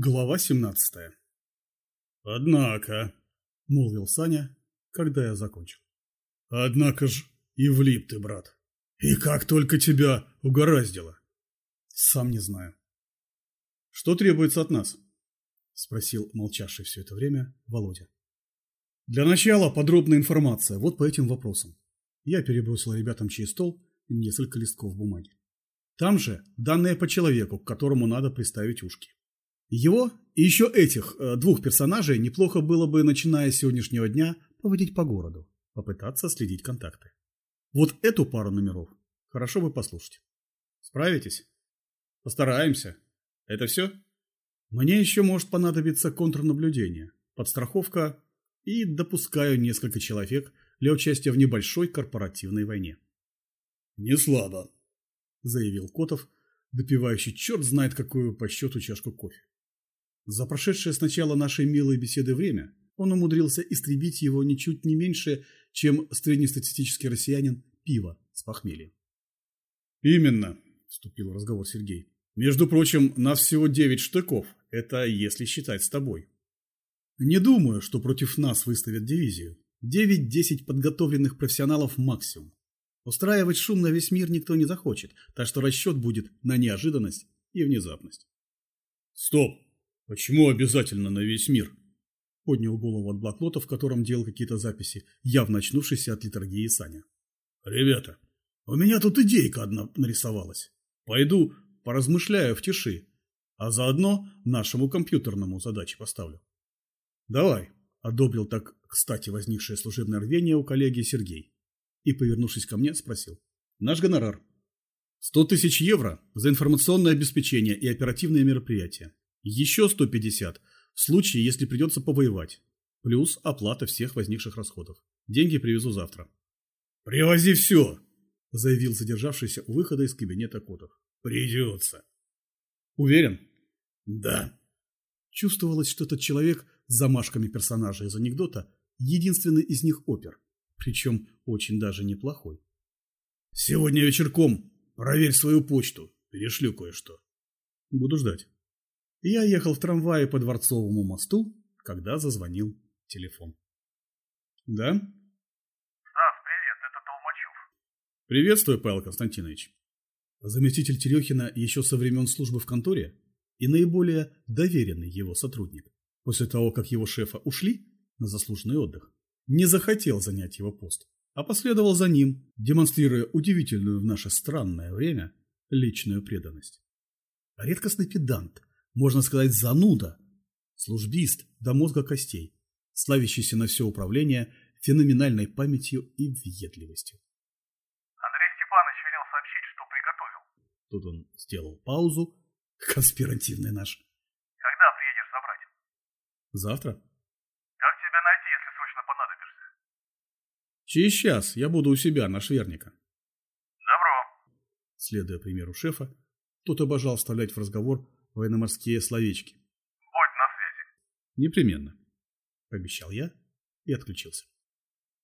Глава 17 «Однако», — молвил Саня, когда я закончил. «Однако ж и влип ты, брат. И как только тебя угораздило?» «Сам не знаю». «Что требуется от нас?» — спросил молчавший все это время Володя. «Для начала подробная информация вот по этим вопросам». Я перебросил ребятам через стол несколько листков бумаги. Там же данные по человеку, к которому надо приставить ушки. Его и еще этих э, двух персонажей неплохо было бы, начиная с сегодняшнего дня, поводить по городу, попытаться следить контакты. Вот эту пару номеров хорошо бы послушать. Справитесь? Постараемся. Это все? Мне еще может понадобиться контрнаблюдение, подстраховка и допускаю несколько человек для участия в небольшой корпоративной войне. Не слабо, заявил Котов, допивающий черт знает какую по счету чашку кофе. За прошедшее с начала нашей милой беседы время он умудрился истребить его ничуть не меньше, чем среднестатистический россиянин пива с похмельем. «Именно», – вступил в разговор Сергей. «Между прочим, нас всего девять штыков. Это если считать с тобой». «Не думаю, что против нас выставят дивизию. Девять-десять подготовленных профессионалов максимум. Устраивать шум на весь мир никто не захочет, так что расчет будет на неожиданность и внезапность». «Стоп!» «Почему обязательно на весь мир?» Поднял голову от блокнота, в котором делал какие-то записи, явно очнувшийся от литургии Саня. «Ребята, у меня тут идейка одна нарисовалась. Пойду поразмышляю в тиши, а заодно нашему компьютерному задачи поставлю». «Давай», — одобрил так кстати возникшее служебное рвение у коллеги Сергей. И, повернувшись ко мне, спросил. «Наш гонорар?» «Сто тысяч евро за информационное обеспечение и оперативные мероприятия. Еще 150 в случае, если придется повоевать. Плюс оплата всех возникших расходов. Деньги привезу завтра. «Привози все!» – заявил задержавшийся у выхода из кабинета Котов. «Придется». «Уверен?» «Да». Чувствовалось, что этот человек с замашками персонажа из анекдота единственный из них опер, причем очень даже неплохой. «Сегодня вечерком проверь свою почту, перешлю кое-что». «Буду ждать». Я ехал в трамвае по Дворцовому мосту, когда зазвонил телефон. «Да?» «Стас, привет, это Толмачев». «Приветствую, Павел Константинович». Заместитель Терехина еще со времен службы в конторе и наиболее доверенный его сотрудник, после того, как его шефа ушли на заслуженный отдых, не захотел занять его пост, а последовал за ним, демонстрируя удивительную в наше странное время личную преданность. Редкостный педант – можно сказать, зануда, службист до мозга костей, славящийся на все управление феноменальной памятью и въедливостью. Андрей Степанович велел сообщить, что приготовил. Тут он сделал паузу, конспиративный наш. Когда приедешь забрать? Завтра. Как тебя найти, если срочно понадобишься? Через час я буду у себя на Шверника. Добро. Следуя примеру шефа, тот обожал вставлять в разговор военно-морские словечки. Будь на связи. Непременно, пообещал я и отключился.